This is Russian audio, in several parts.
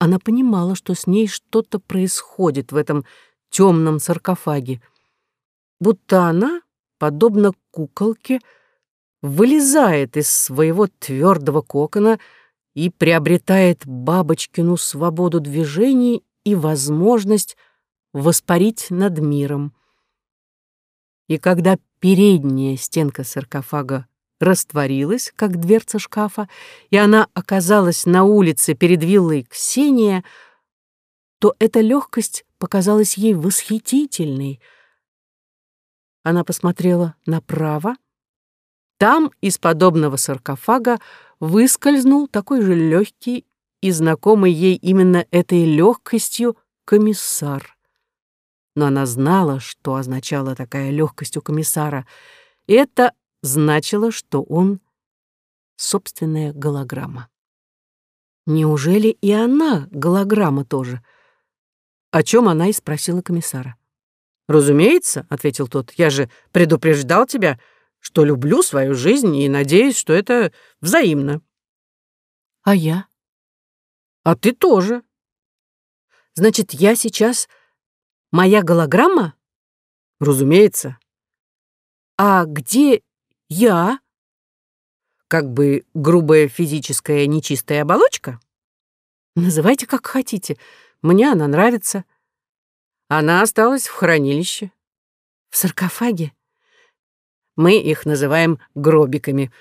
Она понимала, что с ней что-то происходит в этом темном саркофаге, будто она, подобно куколке, вылезает из своего твердого кокона и приобретает бабочкину свободу движений и возможность воспарить над миром. И когда передняя стенка саркофага растворилась, как дверца шкафа, и она оказалась на улице перед виллой Ксения, то эта легкость показалась ей восхитительной. Она посмотрела направо. Там из подобного саркофага выскользнул такой же легкий и знакомый ей именно этой легкостью комиссар. Но она знала, что означала такая легкость у комиссара. Это значило, что он — собственная голограмма. Неужели и она голограмма тоже? О чем она и спросила комиссара. «Разумеется», — ответил тот, — «я же предупреждал тебя, что люблю свою жизнь и надеюсь, что это взаимно». «А я?» «А ты тоже». «Значит, я сейчас моя голограмма?» «Разумеется». «А где я? Как бы грубая физическая нечистая оболочка? Называйте как хотите. Мне она нравится. Она осталась в хранилище. В саркофаге? Мы их называем гробиками.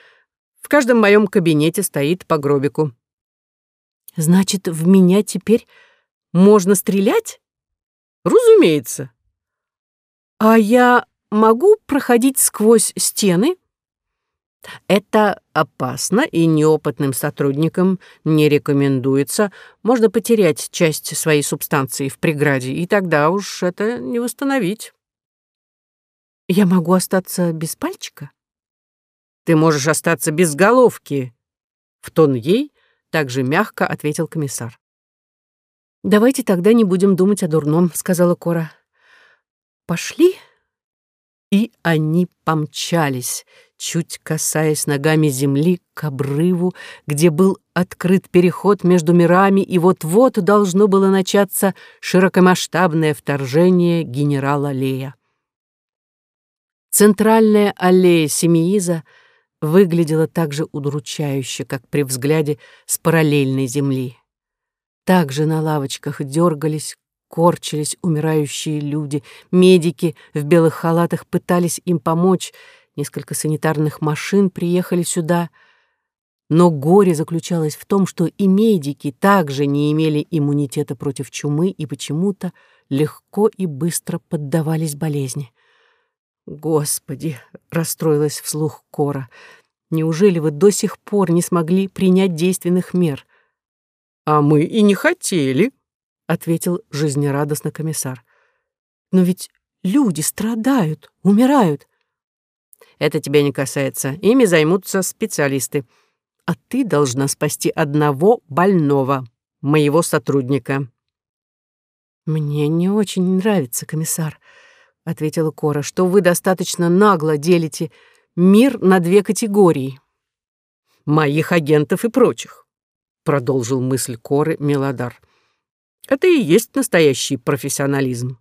В каждом моем кабинете стоит по гробику. Значит, в меня теперь можно стрелять? Разумеется. А я могу проходить сквозь стены? Это опасно и неопытным сотрудникам не рекомендуется. Можно потерять часть своей субстанции в преграде, и тогда уж это не восстановить. Я могу остаться без пальчика? Ты можешь остаться без головки. В тон ей также мягко ответил комиссар. Давайте тогда не будем думать о дурном, сказала Кора. Пошли? И они помчались, чуть касаясь ногами земли к обрыву, где был открыт переход между мирами, и вот-вот должно было начаться широкомасштабное вторжение генерала Лея. Центральная аллея Семииза выглядела так же удручающе, как при взгляде с параллельной земли. Также на лавочках дергались, корчились умирающие люди, медики в белых халатах пытались им помочь, Несколько санитарных машин приехали сюда. Но горе заключалось в том, что и медики также не имели иммунитета против чумы и почему-то легко и быстро поддавались болезни. «Господи!» — расстроилась вслух Кора. «Неужели вы до сих пор не смогли принять действенных мер?» «А мы и не хотели», — ответил жизнерадостно комиссар. «Но ведь люди страдают, умирают. Это тебя не касается. Ими займутся специалисты. А ты должна спасти одного больного, моего сотрудника». «Мне не очень нравится, комиссар», — ответила Кора, «что вы достаточно нагло делите мир на две категории». «Моих агентов и прочих», — продолжил мысль Коры Мелодар. «Это и есть настоящий профессионализм.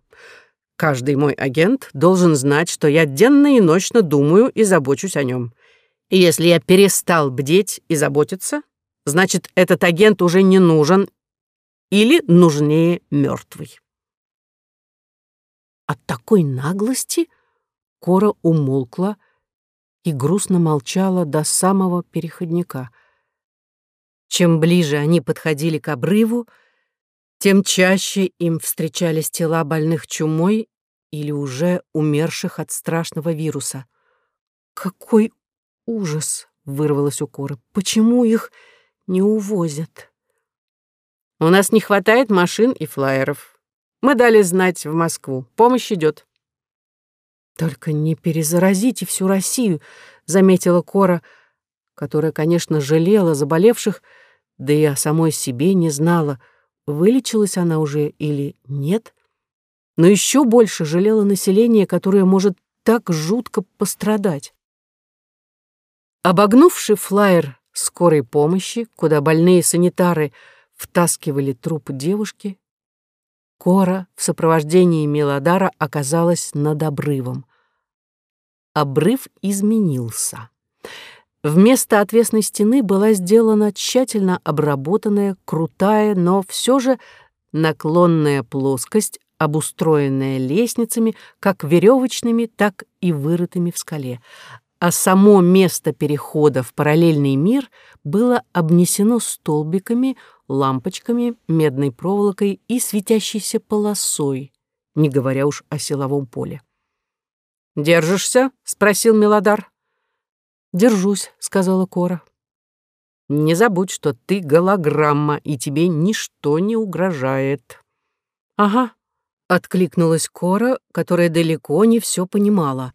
Каждый мой агент должен знать, что я денно и ночно думаю и забочусь о нем. И если я перестал бдеть и заботиться, значит, этот агент уже не нужен или нужнее мертвый. От такой наглости Кора умолкла и грустно молчала до самого переходника. Чем ближе они подходили к обрыву, тем чаще им встречались тела больных чумой или уже умерших от страшного вируса. «Какой ужас!» — вырвалось у Коры. «Почему их не увозят?» «У нас не хватает машин и флайеров. Мы дали знать в Москву. Помощь идет. «Только не перезаразите всю Россию», — заметила Кора, которая, конечно, жалела заболевших, да и о самой себе не знала — вылечилась она уже или нет, но еще больше жалела население, которое может так жутко пострадать. Обогнувший флайер скорой помощи, куда больные санитары втаскивали труп девушки, Кора в сопровождении Мелодара оказалась над обрывом. Обрыв изменился. Вместо отвесной стены была сделана тщательно обработанная, крутая, но все же наклонная плоскость, обустроенная лестницами, как веревочными, так и вырытыми в скале. А само место перехода в параллельный мир было обнесено столбиками, лампочками, медной проволокой и светящейся полосой, не говоря уж о силовом поле. «Держишься?» — спросил Мелодар. «Держусь», — сказала Кора. «Не забудь, что ты голограмма, и тебе ничто не угрожает». «Ага», — откликнулась Кора, которая далеко не все понимала.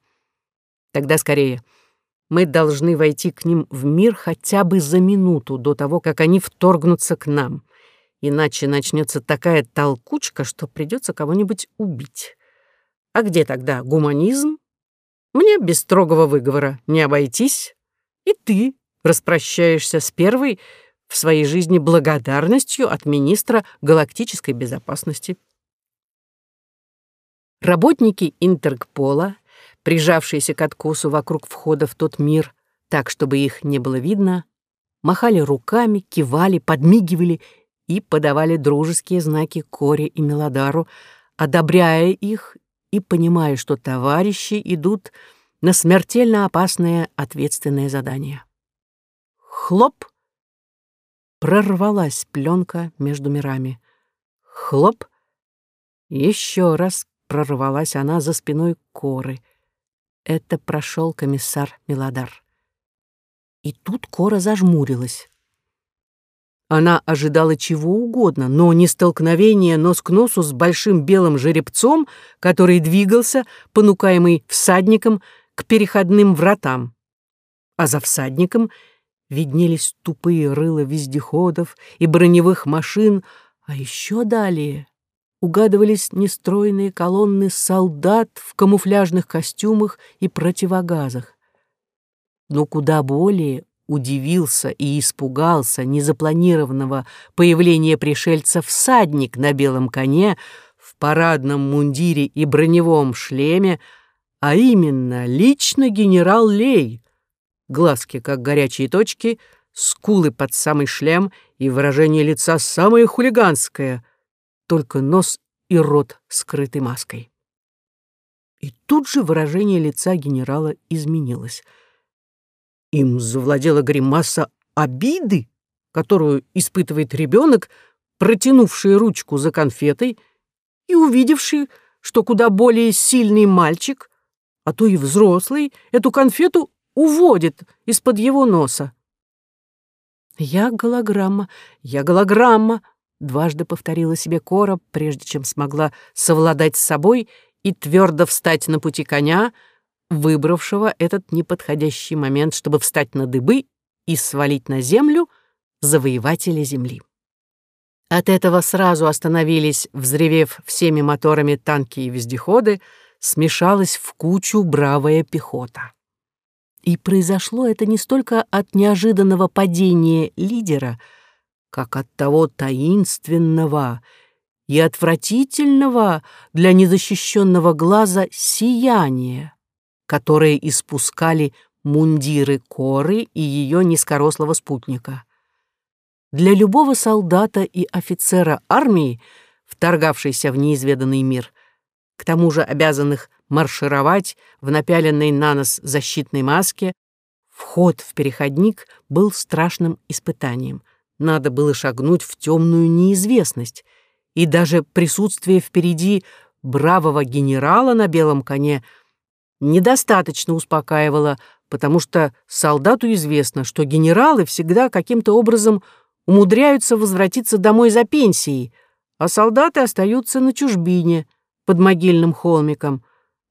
«Тогда скорее. Мы должны войти к ним в мир хотя бы за минуту до того, как они вторгнутся к нам. Иначе начнется такая толкучка, что придется кого-нибудь убить. А где тогда гуманизм мне без строгого выговора не обойтись, и ты распрощаешься с первой в своей жизни благодарностью от министра галактической безопасности. Работники Интергпола, прижавшиеся к откосу вокруг входа в тот мир, так, чтобы их не было видно, махали руками, кивали, подмигивали и подавали дружеские знаки Коре и Мелодару, одобряя их и понимая, что товарищи идут на смертельно опасное ответственное задание. Хлоп! Прорвалась пленка между мирами. Хлоп! Еще раз прорвалась она за спиной коры. Это прошел комиссар Милодар. И тут кора зажмурилась. Она ожидала чего угодно, но не столкновения нос к носу с большим белым жеребцом, который двигался, понукаемый всадником, к переходным вратам. А за всадником виднелись тупые рыла вездеходов и броневых машин, а еще далее угадывались нестройные колонны солдат в камуфляжных костюмах и противогазах. Но куда более удивился и испугался незапланированного появления пришельца всадник на белом коне в парадном мундире и броневом шлеме, а именно лично генерал Лей. Глазки, как горячие точки, скулы под самый шлем и выражение лица самое хулиганское, только нос и рот скрыты маской. И тут же выражение лица генерала изменилось — им завладела гримаса обиды, которую испытывает ребенок, протянувший ручку за конфетой и увидевший, что куда более сильный мальчик, а то и взрослый, эту конфету уводит из-под его носа. «Я голограмма, я голограмма», — дважды повторила себе Кора, прежде чем смогла совладать с собой и твердо встать на пути коня, — выбравшего этот неподходящий момент, чтобы встать на дыбы и свалить на землю завоевателя земли. От этого сразу остановились, взревев всеми моторами танки и вездеходы, смешалась в кучу бравая пехота. И произошло это не столько от неожиданного падения лидера, как от того таинственного и отвратительного для незащищенного глаза сияния, которые испускали мундиры Коры и ее низкорослого спутника. Для любого солдата и офицера армии, вторгавшейся в неизведанный мир, к тому же обязанных маршировать в напяленной на нос защитной маске, вход в переходник был страшным испытанием. Надо было шагнуть в темную неизвестность, и даже присутствие впереди бравого генерала на белом коне — недостаточно успокаивало, потому что солдату известно, что генералы всегда каким-то образом умудряются возвратиться домой за пенсией, а солдаты остаются на чужбине под могильным холмиком,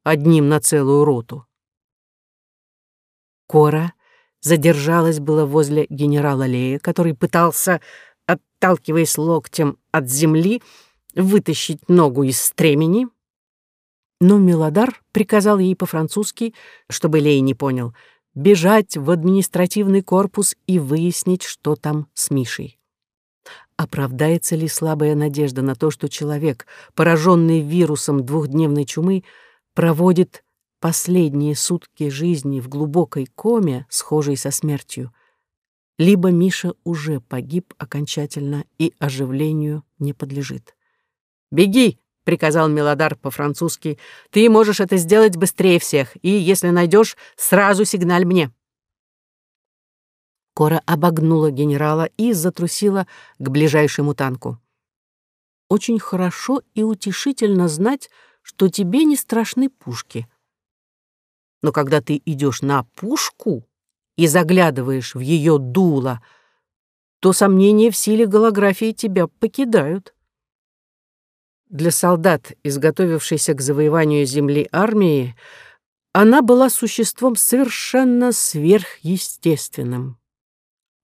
одним на целую роту. Кора задержалась было возле генерала Лея, который пытался, отталкиваясь локтем от земли, вытащить ногу из стремени, но Милодар приказал ей по-французски, чтобы Лей не понял, бежать в административный корпус и выяснить, что там с Мишей. Оправдается ли слабая надежда на то, что человек, пораженный вирусом двухдневной чумы, проводит последние сутки жизни в глубокой коме, схожей со смертью, либо Миша уже погиб окончательно и оживлению не подлежит. «Беги!» — приказал Мелодар по-французски. «Ты можешь это сделать быстрее всех, и, если найдешь, сразу сигналь мне». Кора обогнула генерала и затрусила к ближайшему танку. «Очень хорошо и утешительно знать, что тебе не страшны пушки. Но когда ты идешь на пушку и заглядываешь в ее дуло, то сомнения в силе голографии тебя покидают. Для солдат, изготовившейся к завоеванию земли армии, она была существом совершенно сверхъестественным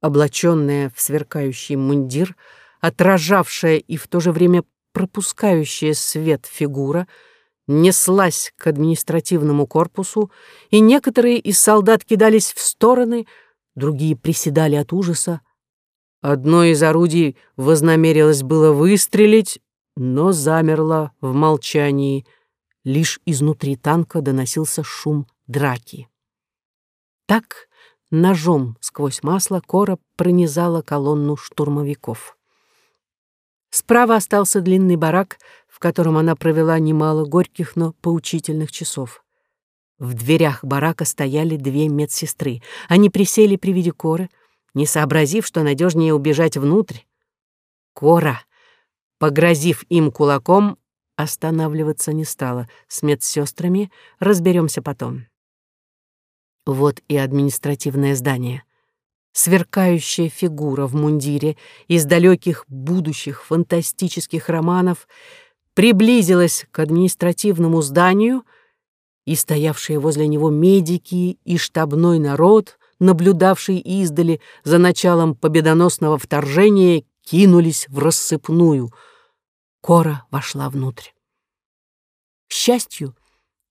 облаченная в сверкающий мундир, отражавшая и в то же время пропускающая свет фигура, неслась к административному корпусу, и некоторые из солдат кидались в стороны, другие приседали от ужаса. Одно из орудий вознамерилось было выстрелить, но замерло в молчании. Лишь изнутри танка доносился шум драки. Так Ножом сквозь масло Кора пронизала колонну штурмовиков. Справа остался длинный барак, в котором она провела немало горьких, но поучительных часов. В дверях барака стояли две медсестры. Они присели при виде Коры, не сообразив, что надежнее убежать внутрь. Кора, погрозив им кулаком, останавливаться не стала. С медсестрами разберемся потом. Вот и административное здание. Сверкающая фигура в мундире из далеких будущих фантастических романов приблизилась к административному зданию, и стоявшие возле него медики и штабной народ, наблюдавший издали за началом победоносного вторжения, кинулись в рассыпную. Кора вошла внутрь. К счастью,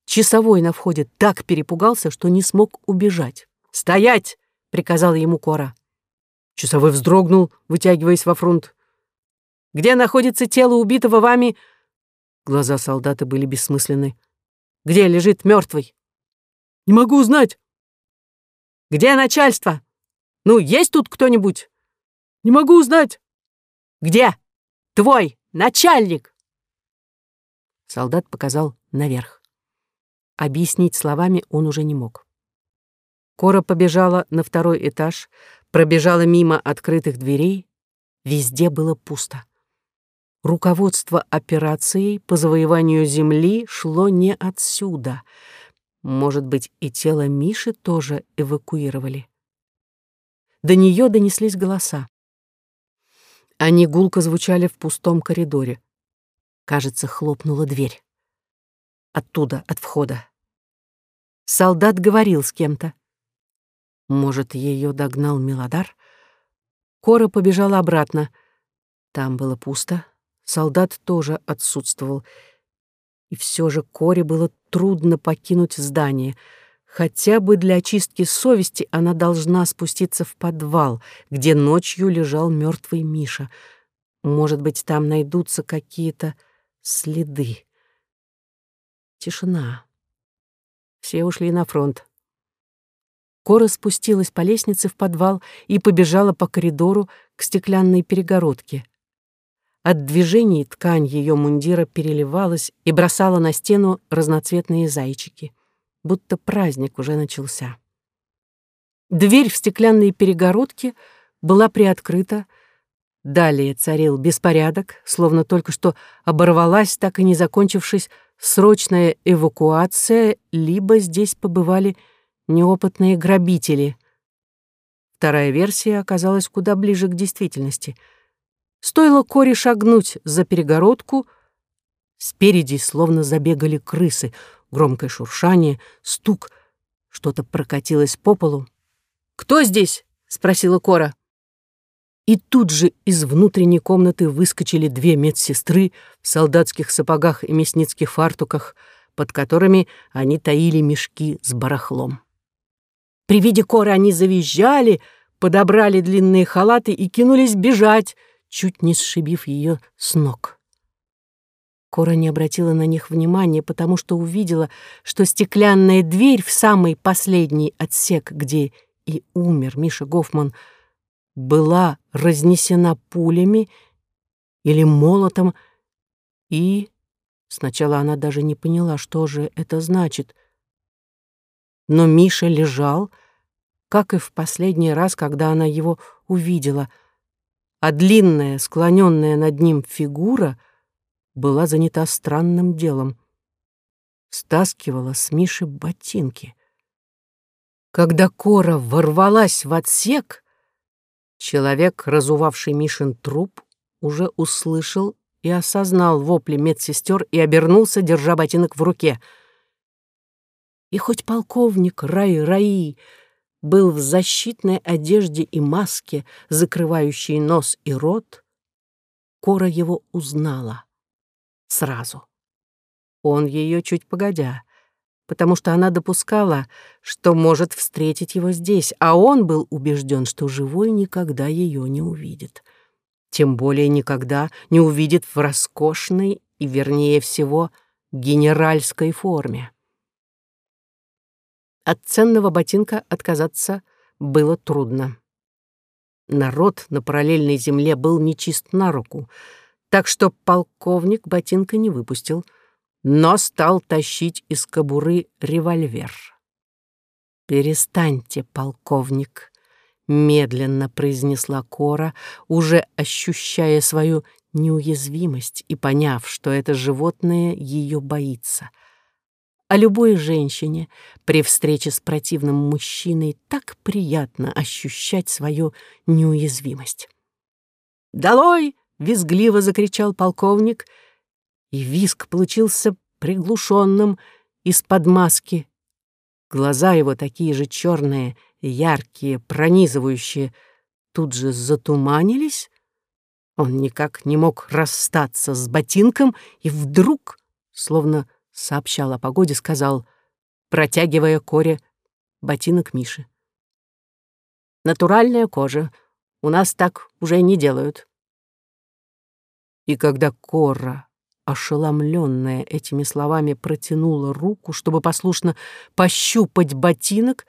Часовой на входе так перепугался, что не смог убежать. «Стоять!» — приказал ему Кора. Часовой вздрогнул, вытягиваясь во фронт. «Где находится тело убитого вами?» Глаза солдата были бессмысленны. «Где лежит мертвый?» «Не могу узнать». «Где начальство? Ну, есть тут кто-нибудь?» «Не могу узнать». «Где? Твой начальник!» Солдат показал наверх. Объяснить словами он уже не мог. Кора побежала на второй этаж, пробежала мимо открытых дверей. Везде было пусто. Руководство операцией по завоеванию земли шло не отсюда. Может быть, и тело Миши тоже эвакуировали. До нее донеслись голоса. Они гулко звучали в пустом коридоре. Кажется, хлопнула дверь. Оттуда, от входа. Солдат говорил с кем-то. Может, ее догнал Милодар? Кора побежала обратно. Там было пусто. Солдат тоже отсутствовал. И все же Коре было трудно покинуть здание. Хотя бы для очистки совести она должна спуститься в подвал, где ночью лежал мертвый Миша. Может быть, там найдутся какие-то следы. Тишина. Все ушли на фронт. Кора спустилась по лестнице в подвал и побежала по коридору к стеклянной перегородке. От движений ткань ее мундира переливалась и бросала на стену разноцветные зайчики, будто праздник уже начался. Дверь в стеклянной перегородке была приоткрыта, Далее царил беспорядок, словно только что оборвалась, так и не закончившись, срочная эвакуация, либо здесь побывали неопытные грабители. Вторая версия оказалась куда ближе к действительности. Стоило Коре шагнуть за перегородку, спереди словно забегали крысы, громкое шуршание, стук, что-то прокатилось по полу. «Кто здесь?» — спросила Кора. И тут же из внутренней комнаты выскочили две медсестры в солдатских сапогах и мясницких фартуках, под которыми они таили мешки с барахлом. При виде коры они завизжали, подобрали длинные халаты и кинулись бежать, чуть не сшибив ее с ног. Кора не обратила на них внимания, потому что увидела, что стеклянная дверь в самый последний отсек, где и умер Миша Гофман, была разнесена пулями или молотом, и сначала она даже не поняла, что же это значит. Но Миша лежал, как и в последний раз, когда она его увидела, а длинная, склоненная над ним фигура была занята странным делом. Стаскивала с Миши ботинки. Когда Кора ворвалась в отсек, человек, разувавший Мишин труп, уже услышал и осознал вопли медсестер и обернулся, держа ботинок в руке. И хоть полковник Рай-Раи был в защитной одежде и маске, закрывающей нос и рот, Кора его узнала. Сразу. Он ее чуть погодя, потому что она допускала, что может встретить его здесь, а он был убежден, что живой никогда ее не увидит. Тем более никогда не увидит в роскошной и, вернее всего, генеральской форме. От ценного ботинка отказаться было трудно. Народ на параллельной земле был нечист на руку, так что полковник ботинка не выпустил, но стал тащить из кобуры револьвер. «Перестаньте, полковник», — медленно произнесла Кора, уже ощущая свою неуязвимость и поняв, что это животное ее боится — а любой женщине при встрече с противным мужчиной так приятно ощущать свою неуязвимость. «Долой!» — визгливо закричал полковник, и визг получился приглушенным из-под маски. Глаза его такие же черные, яркие, пронизывающие, тут же затуманились. Он никак не мог расстаться с ботинком, и вдруг, словно сообщал о погоде, сказал, протягивая Коре ботинок Миши. «Натуральная кожа. У нас так уже не делают». И когда Кора, ошеломленная этими словами, протянула руку, чтобы послушно пощупать ботинок,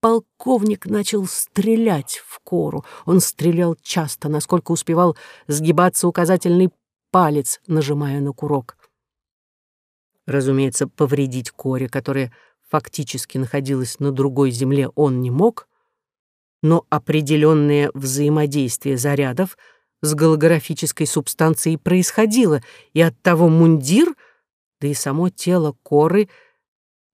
полковник начал стрелять в Кору. Он стрелял часто, насколько успевал сгибаться указательный палец, нажимая на курок. Разумеется, повредить Коре, которая фактически находилась на другой земле, он не мог, но определенное взаимодействие зарядов с голографической субстанцией происходило, и оттого мундир, да и само тело Коры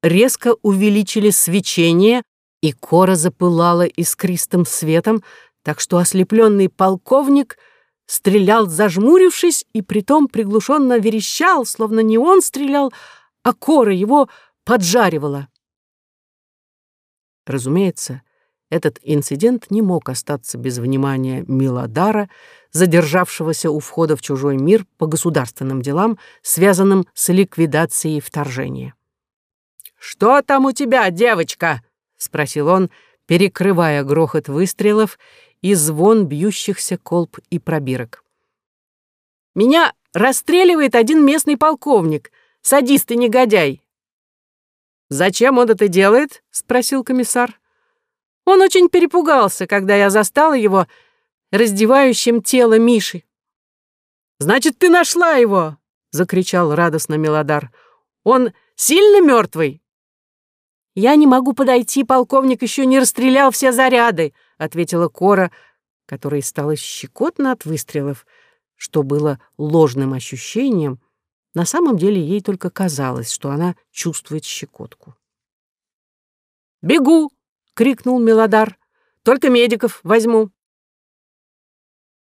резко увеличили свечение, и Кора запылала искристым светом, так что ослепленный полковник — стрелял, зажмурившись, и притом приглушенно верещал, словно не он стрелял, а кора его поджаривала. Разумеется, этот инцидент не мог остаться без внимания Милодара, задержавшегося у входа в чужой мир по государственным делам, связанным с ликвидацией вторжения. «Что там у тебя, девочка?» — спросил он, перекрывая грохот выстрелов и звон бьющихся колб и пробирок. «Меня расстреливает один местный полковник, садист и негодяй». «Зачем он это делает?» — спросил комиссар. «Он очень перепугался, когда я застала его раздевающим тело Миши». «Значит, ты нашла его!» — закричал радостно Мелодар. «Он сильно мертвый?» «Я не могу подойти, полковник еще не расстрелял все заряды», — ответила Кора, которой стало щекотно от выстрелов, что было ложным ощущением. На самом деле ей только казалось, что она чувствует щекотку. «Бегу!» — крикнул Мелодар. «Только медиков возьму».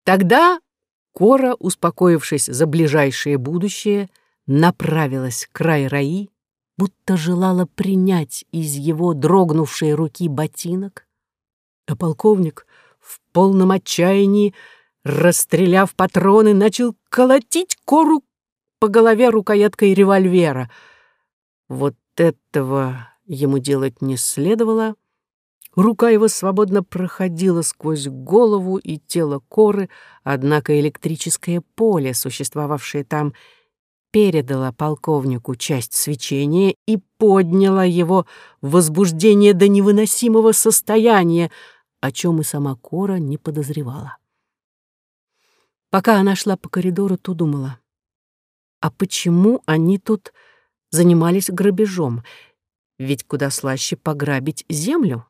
Тогда Кора, успокоившись за ближайшее будущее, направилась к край раи, будто желала принять из его дрогнувшей руки ботинок, а полковник в полном отчаянии, расстреляв патроны, начал колотить кору по голове рукояткой револьвера. Вот этого ему делать не следовало. Рука его свободно проходила сквозь голову и тело коры, однако электрическое поле, существовавшее там, передало полковнику часть свечения и подняло его возбуждение до невыносимого состояния, о чем и сама Кора не подозревала. Пока она шла по коридору, то думала, а почему они тут занимались грабежом? Ведь куда слаще пограбить землю.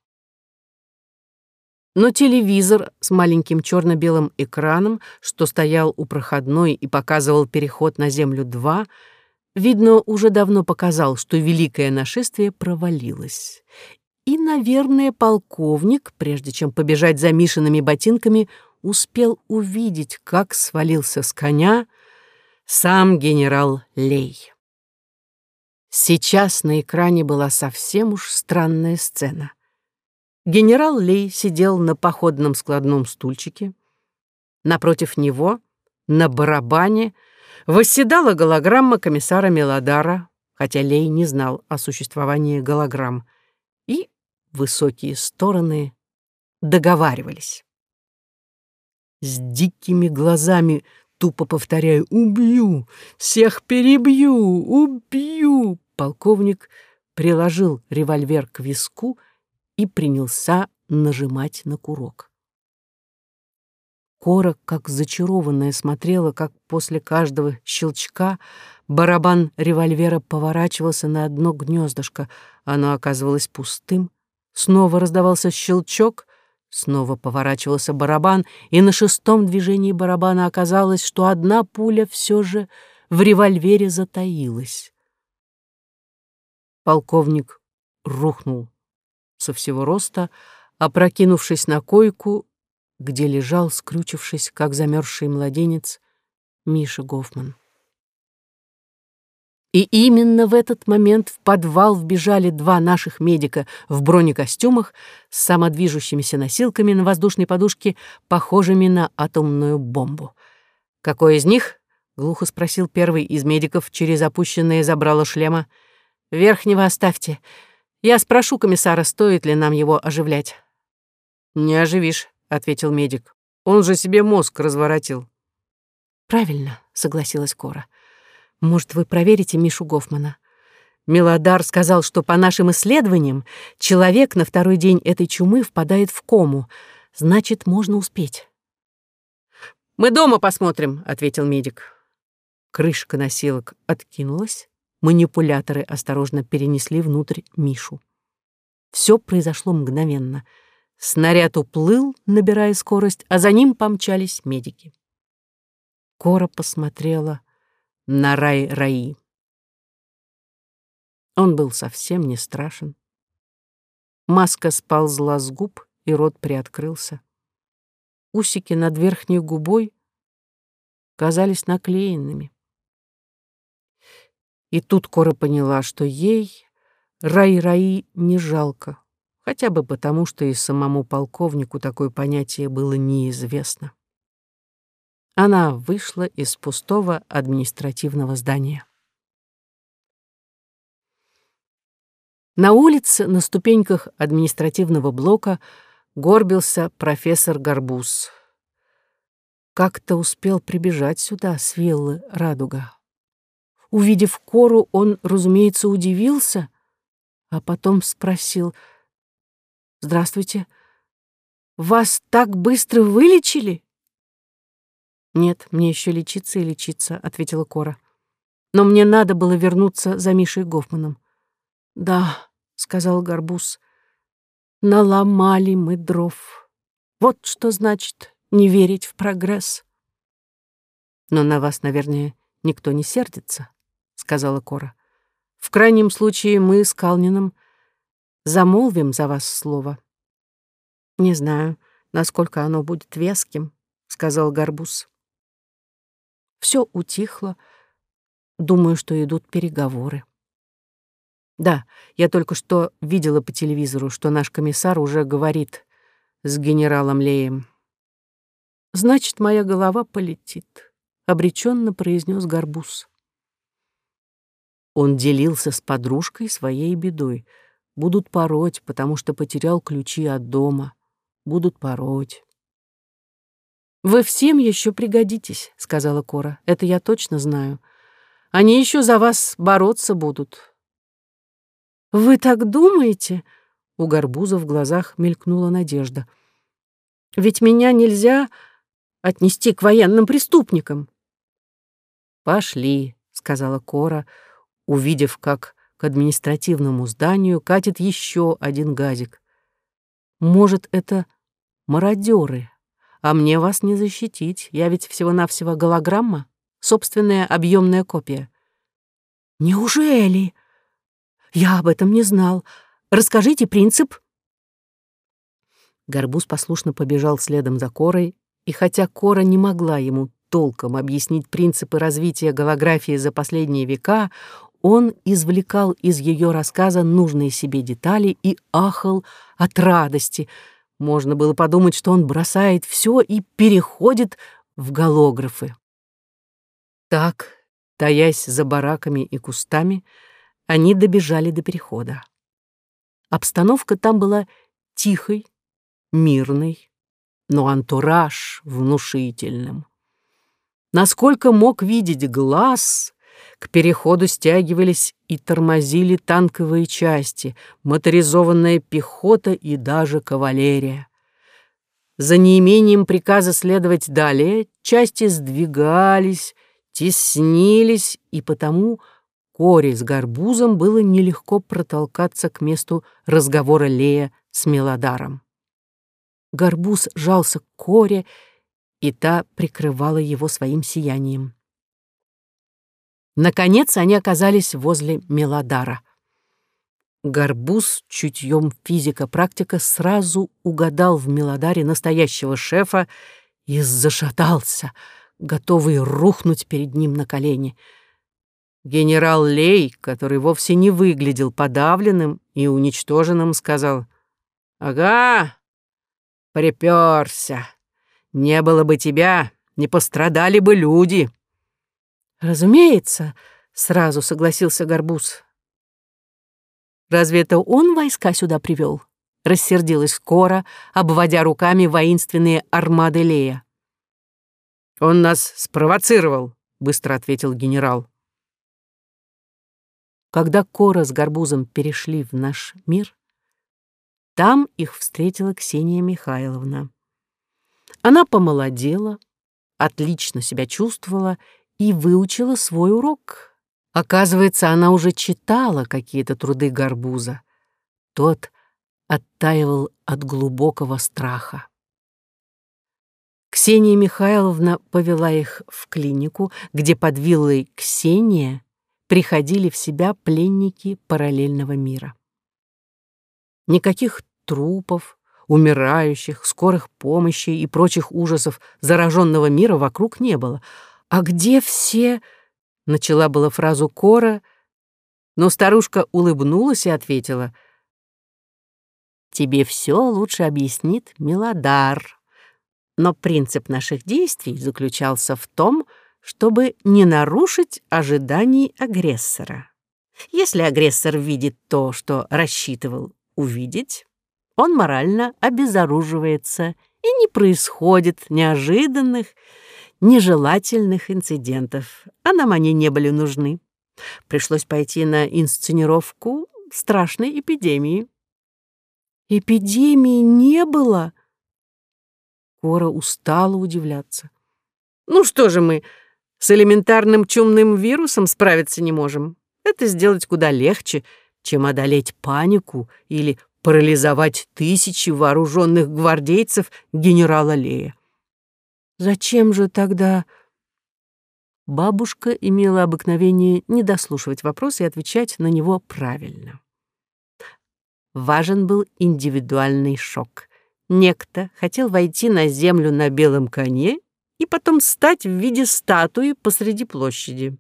Но телевизор с маленьким черно-белым экраном, что стоял у проходной и показывал переход на Землю-2, видно, уже давно показал, что великое нашествие провалилось. И, наверное, полковник, прежде чем побежать за Мишиными ботинками, успел увидеть, как свалился с коня сам генерал Лей. Сейчас на экране была совсем уж странная сцена. Генерал Лей сидел на походном складном стульчике. Напротив него, на барабане, восседала голограмма комиссара Мелодара, хотя Лей не знал о существовании голограмм, и высокие стороны договаривались. С дикими глазами тупо повторяю «Убью! Всех перебью! Убью!» Полковник приложил револьвер к виску и принялся нажимать на курок. Кора, как зачарованная, смотрела, как после каждого щелчка барабан револьвера поворачивался на одно гнездышко. Оно оказывалось пустым. Снова раздавался щелчок, снова поворачивался барабан, и на шестом движении барабана оказалось, что одна пуля все же в револьвере затаилась. Полковник рухнул со всего роста, опрокинувшись на койку, где лежал, скрючившись, как замерзший младенец, Миша Гофман. И именно в этот момент в подвал вбежали два наших медика в бронекостюмах с самодвижущимися носилками на воздушной подушке, похожими на атомную бомбу. «Какой из них?» — глухо спросил первый из медиков через опущенное забрало шлема. «Верхнего оставьте. Я спрошу комиссара, стоит ли нам его оживлять. Не оживишь, ответил медик. Он же себе мозг разворотил. Правильно, согласилась Кора. Может, вы проверите Мишу Гофмана? Милодар сказал, что по нашим исследованиям человек на второй день этой чумы впадает в кому. Значит, можно успеть. «Мы дома посмотрим», — ответил медик. Крышка носилок откинулась, Манипуляторы осторожно перенесли внутрь Мишу. Все произошло мгновенно. Снаряд уплыл, набирая скорость, а за ним помчались медики. Кора посмотрела на рай-раи. Он был совсем не страшен. Маска сползла с губ, и рот приоткрылся. Усики над верхней губой казались наклеенными. И тут Кора поняла, что ей Рай-Раи не жалко, хотя бы потому, что и самому полковнику такое понятие было неизвестно. Она вышла из пустого административного здания. На улице, на ступеньках административного блока, горбился профессор Горбуз. Как-то успел прибежать сюда с виллы «Радуга». Увидев кору, он, разумеется, удивился, а потом спросил, «Здравствуйте, вас так быстро вылечили?» «Нет, мне еще лечиться и лечиться», — ответила Кора. «Но мне надо было вернуться за Мишей Гофманом». «Да», — сказал Горбуз, — «наломали мы дров. Вот что значит не верить в прогресс». «Но на вас, наверное, никто не сердится» сказала Кора. В крайнем случае мы с Калниным замолвим за вас слово. Не знаю, насколько оно будет веским, сказал Горбуз. Все утихло. Думаю, что идут переговоры. Да, я только что видела по телевизору, что наш комиссар уже говорит с генералом Леем. Значит, моя голова полетит, обреченно произнес Горбуз. Он делился с подружкой своей бедой. Будут пороть, потому что потерял ключи от дома. Будут пороть. «Вы всем еще пригодитесь», — сказала Кора. «Это я точно знаю. Они еще за вас бороться будут». «Вы так думаете?» — у Горбуза в глазах мелькнула надежда. «Ведь меня нельзя отнести к военным преступникам». «Пошли», — сказала Кора, увидев, как к административному зданию катит еще один газик. «Может, это мародеры?» А мне вас не защитить. Я ведь всего-навсего голограмма, собственная объемная копия. Неужели? Я об этом не знал. Расскажите принцип. Горбуз послушно побежал следом за Корой, и хотя Кора не могла ему толком объяснить принципы развития голографии за последние века, он извлекал из ее рассказа нужные себе детали и ахал от радости — можно было подумать, что он бросает все и переходит в голографы. Так, таясь за бараками и кустами, они добежали до перехода. Обстановка там была тихой, мирной, но антураж внушительным. Насколько мог видеть глаз, к переходу стягивались и тормозили танковые части, моторизованная пехота и даже кавалерия. За неимением приказа следовать далее, части сдвигались, теснились, и потому Коре с Горбузом было нелегко протолкаться к месту разговора Лея с Мелодаром. Горбуз жался к Коре, и та прикрывала его своим сиянием. Наконец они оказались возле Мелодара. Горбуз чутьем физика-практика сразу угадал в Мелодаре настоящего шефа и зашатался, готовый рухнуть перед ним на колени. Генерал Лей, который вовсе не выглядел подавленным и уничтоженным, сказал, «Ага, припёрся. Не было бы тебя, не пострадали бы люди». «Разумеется», — сразу согласился Горбуз. «Разве это он войска сюда привел?» — рассердилась Кора, обводя руками воинственные армады Лея. «Он нас спровоцировал», — быстро ответил генерал. Когда Кора с Горбузом перешли в наш мир, там их встретила Ксения Михайловна. Она помолодела, отлично себя чувствовала и выучила свой урок. Оказывается, она уже читала какие-то труды Горбуза. Тот оттаивал от глубокого страха. Ксения Михайловна повела их в клинику, где под виллой Ксения приходили в себя пленники параллельного мира. Никаких трупов, умирающих, скорых помощи и прочих ужасов зараженного мира вокруг не было — «А где все?» — начала была фразу Кора, но старушка улыбнулась и ответила. «Тебе все лучше объяснит Милодар. Но принцип наших действий заключался в том, чтобы не нарушить ожиданий агрессора. Если агрессор видит то, что рассчитывал увидеть, он морально обезоруживается, и не происходит неожиданных, нежелательных инцидентов, а нам они не были нужны. Пришлось пойти на инсценировку страшной эпидемии. Эпидемии не было? Кора устала удивляться. Ну что же мы с элементарным чумным вирусом справиться не можем? Это сделать куда легче, чем одолеть панику или парализовать тысячи вооруженных гвардейцев генерала Лея. Зачем же тогда... Бабушка имела обыкновение не дослушивать вопрос и отвечать на него правильно. Важен был индивидуальный шок. Некто хотел войти на землю на белом коне и потом стать в виде статуи посреди площади.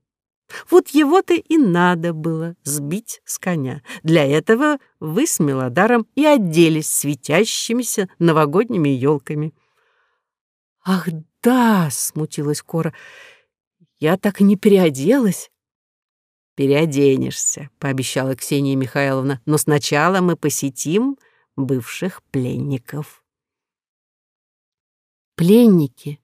Вот его-то и надо было сбить с коня. Для этого вы с Мелодаром и оделись светящимися новогодними елками. «Ах да!» — смутилась Кора. «Я так и не переоделась». переоденешься», — пообещала Ксения Михайловна. «Но сначала мы посетим бывших пленников». Пленники,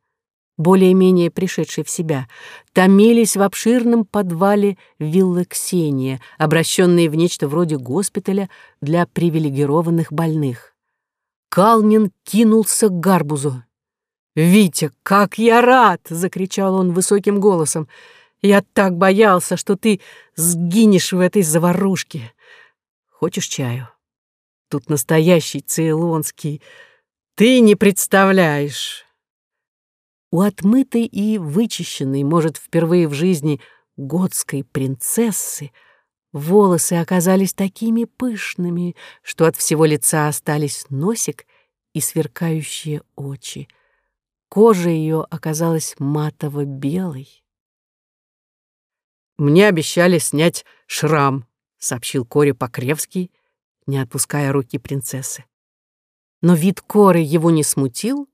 более-менее пришедшие в себя, томились в обширном подвале виллы Ксения, обращенные в нечто вроде госпиталя для привилегированных больных. Калнин кинулся к гарбузу. «Витя, как я рад!» — закричал он высоким голосом. «Я так боялся, что ты сгинешь в этой заварушке. Хочешь чаю? Тут настоящий цейлонский. Ты не представляешь!» У отмытой и вычищенной, может, впервые в жизни готской принцессы волосы оказались такими пышными, что от всего лица остались носик и сверкающие очи — Кожа ее оказалась матово-белой. «Мне обещали снять шрам», — сообщил Коре Покревский, не отпуская руки принцессы. Но вид Коры его не смутил,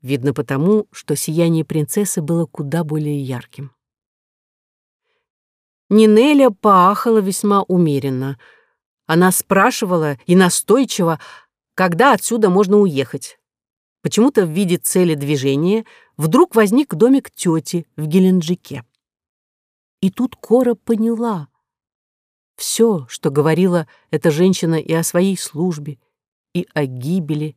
видно потому, что сияние принцессы было куда более ярким. Нинеля поахала весьма умеренно. Она спрашивала и настойчиво, когда отсюда можно уехать. Почему-то в виде цели движения вдруг возник домик тети в Геленджике. И тут Кора поняла. Все, что говорила эта женщина и о своей службе, и о гибели,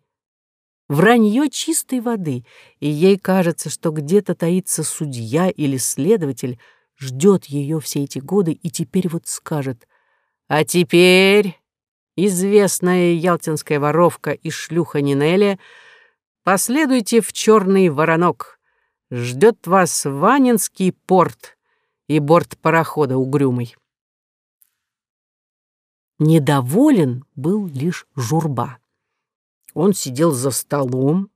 вранье чистой воды, и ей кажется, что где-то таится судья или следователь, ждет ее все эти годы и теперь вот скажет «А теперь известная ялтинская воровка и шлюха Нинелия Последуйте в Черный Воронок. Ждет вас Ванинский порт и борт парохода угрюмый. Недоволен был лишь журба. Он сидел за столом,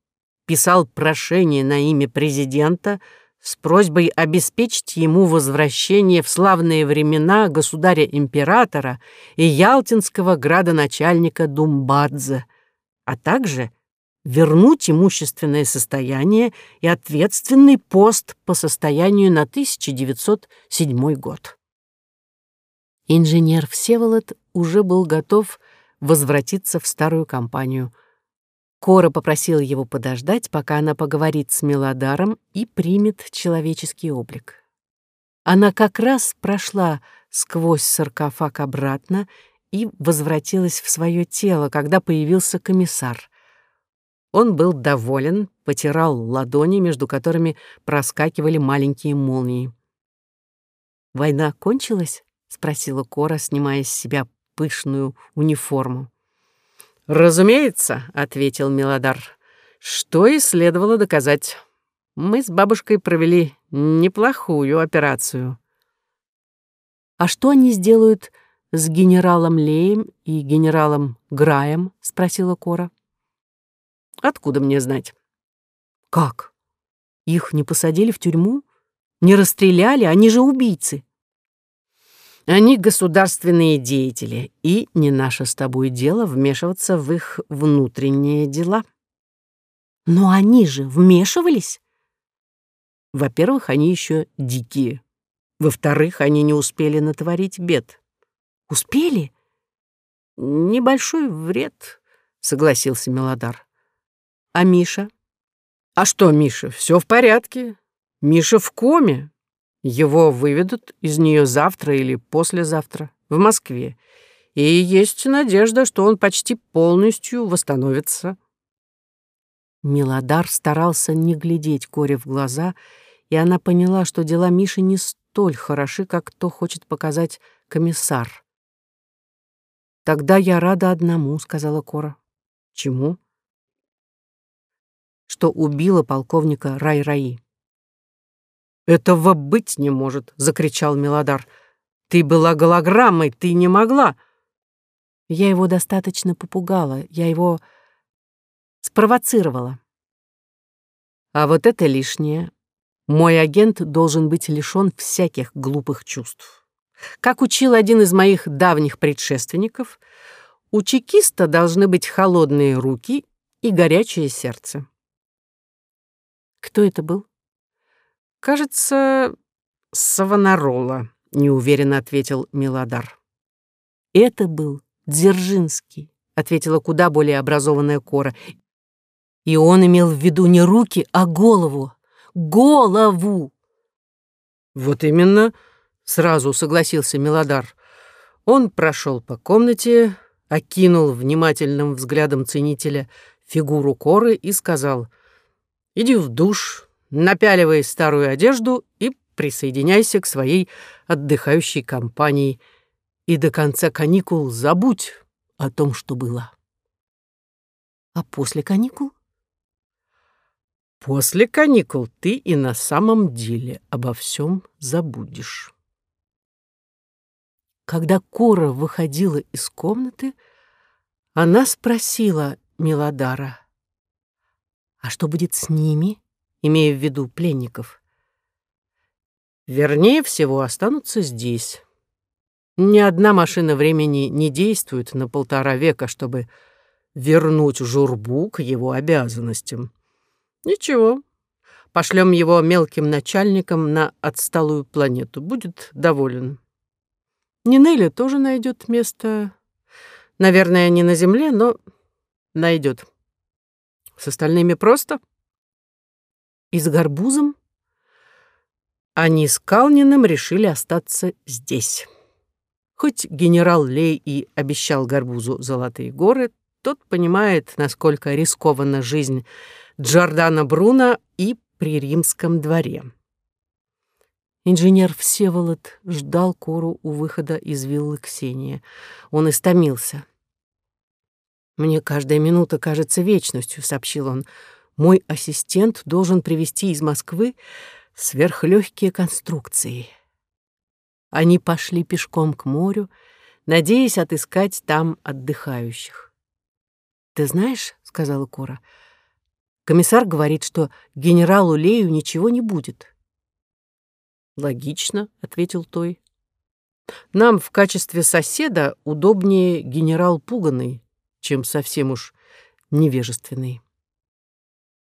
писал прошение на имя президента с просьбой обеспечить ему возвращение в славные времена государя-императора и ялтинского градоначальника Думбадзе, а также вернуть имущественное состояние и ответственный пост по состоянию на 1907 год. Инженер Всеволод уже был готов возвратиться в старую компанию. Кора попросила его подождать, пока она поговорит с Мелодаром и примет человеческий облик. Она как раз прошла сквозь саркофаг обратно и возвратилась в свое тело, когда появился комиссар — он был доволен, потирал ладони, между которыми проскакивали маленькие молнии. «Война кончилась?» — спросила Кора, снимая с себя пышную униформу. «Разумеется», — ответил Мелодар, — «что и следовало доказать. Мы с бабушкой провели неплохую операцию». «А что они сделают с генералом Леем и генералом Граем?» — спросила Кора. Откуда мне знать? Как? Их не посадили в тюрьму? Не расстреляли? Они же убийцы. Они государственные деятели, и не наше с тобой дело вмешиваться в их внутренние дела. Но они же вмешивались. Во-первых, они еще дикие. Во-вторых, они не успели натворить бед. Успели? Небольшой вред, согласился Мелодар. А Миша? А что, Миша, все в порядке. Миша в коме. Его выведут из нее завтра или послезавтра в Москве. И есть надежда, что он почти полностью восстановится. Милодар старался не глядеть Коре в глаза, и она поняла, что дела Миши не столь хороши, как то хочет показать комиссар. «Тогда я рада одному», — сказала Кора. «Чему?» Что убила полковника Рай-Раи. «Этого быть не может!» — закричал Милодар. «Ты была голограммой, ты не могла!» Я его достаточно попугала, я его спровоцировала. А вот это лишнее. Мой агент должен быть лишён всяких глупых чувств. Как учил один из моих давних предшественников, у чекиста должны быть холодные руки и горячее сердце. Кто это был? Кажется, Савонарола. неуверенно ответил Милодар. Это был Дзержинский, ответила куда более образованная Кора. И он имел в виду не руки, а голову. Голову! Вот именно, сразу согласился Милодар. Он прошел по комнате, окинул внимательным взглядом ценителя фигуру Коры и сказал, «Иди в душ, напяливай старую одежду и присоединяйся к своей отдыхающей компании, и до конца каникул забудь о том, что было». «А после каникул?» «После каникул ты и на самом деле обо всем забудешь». Когда Кора выходила из комнаты, она спросила Милодара, «А что будет с ними?» имея в виду пленников. Вернее всего, останутся здесь. Ни одна машина времени не действует на полтора века, чтобы вернуть журбу к его обязанностям. Ничего, пошлем его мелким начальником на отсталую планету. Будет доволен. Нинелли тоже найдет место. Наверное, не на Земле, но найдет. С остальными просто. И с Горбузом? Они с Калниным решили остаться здесь. Хоть генерал Лей и обещал Горбузу золотые горы, тот понимает, насколько рискована жизнь Джордана Бруно и при римском дворе. Инженер Всеволод ждал Кору у выхода из виллы Ксения. Он истомился. «Мне каждая минута кажется вечностью», — сообщил он. «Мой ассистент должен привезти из Москвы сверхлегкие конструкции». Они пошли пешком к морю, надеясь отыскать там отдыхающих. «Ты знаешь», — сказала Кора, — «комиссар говорит, что генералу Лею ничего не будет». Логично, ответил той. Нам в качестве соседа удобнее генерал Пуганый, чем совсем уж невежественный.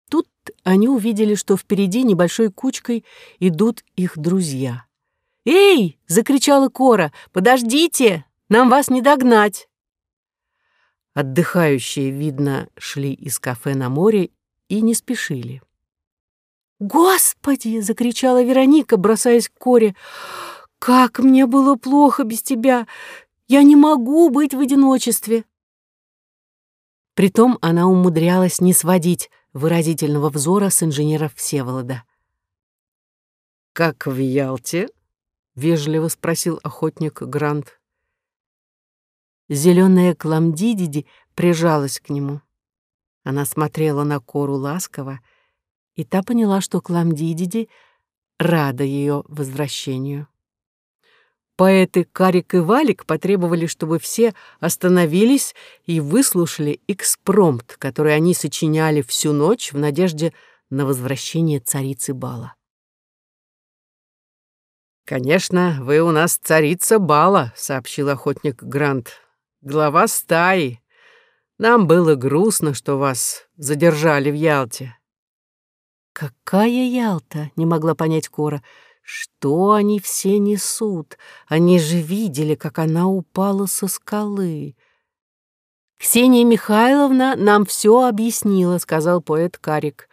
Тут они увидели, что впереди небольшой кучкой идут их друзья. «Эй!» — закричала Кора. «Подождите! Нам вас не догнать!» Отдыхающие, видно, шли из кафе на море и не спешили. «Господи!» — закричала Вероника, бросаясь к Коре. «Как мне было плохо без тебя! Я не могу быть в одиночестве!» Притом она умудрялась не сводить выразительного взора с инженера Всеволода. «Как в Ялте?» — вежливо спросил охотник Грант. Зеленая Кламдидиди прижалась к нему. Она смотрела на Кору ласково, и та поняла, что Кламдидиди рада ее возвращению. Поэты Карик и Валик потребовали, чтобы все остановились и выслушали экспромт, который они сочиняли всю ночь в надежде на возвращение царицы Бала. «Конечно, вы у нас царица Бала», — сообщил охотник Грант. «Глава стаи. Нам было грустно, что вас задержали в Ялте. «Какая Ялта?» — не могла понять Кора. «Что они все несут? Они же видели, как она упала со скалы». «Ксения Михайловна нам все объяснила», — сказал поэт Карик.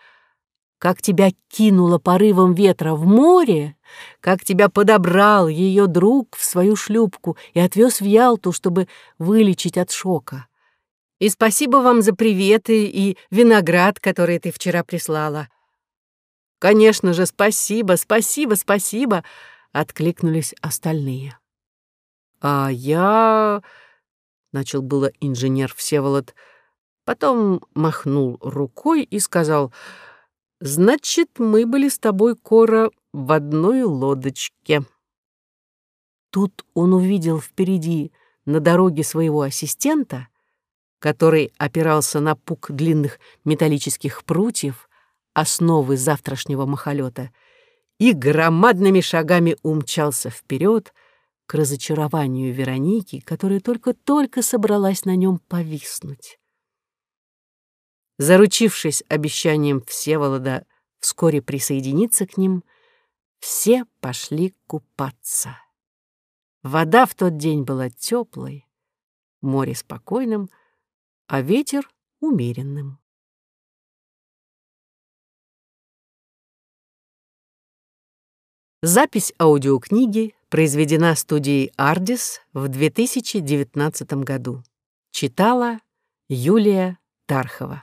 «Как тебя кинуло порывом ветра в море, как тебя подобрал ее друг в свою шлюпку и отвез в Ялту, чтобы вылечить от шока. И спасибо вам за приветы и виноград, который ты вчера прислала». «Конечно же, спасибо, спасибо, спасибо!» — откликнулись остальные. «А я...» — начал было инженер Всеволод, потом махнул рукой и сказал, «Значит, мы были с тобой, Кора, в одной лодочке». Тут он увидел впереди на дороге своего ассистента, который опирался на пук длинных металлических прутьев, основы завтрашнего махолета, и громадными шагами умчался вперед к разочарованию Вероники, которая только-только собралась на нем повиснуть. Заручившись обещанием Всеволода вскоре присоединиться к ним, все пошли купаться. Вода в тот день была теплой, море спокойным, а ветер умеренным. Запись аудиокниги произведена студией «Ардис» в 2019 году. Читала Юлия Тархова.